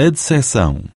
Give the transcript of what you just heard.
A decepção.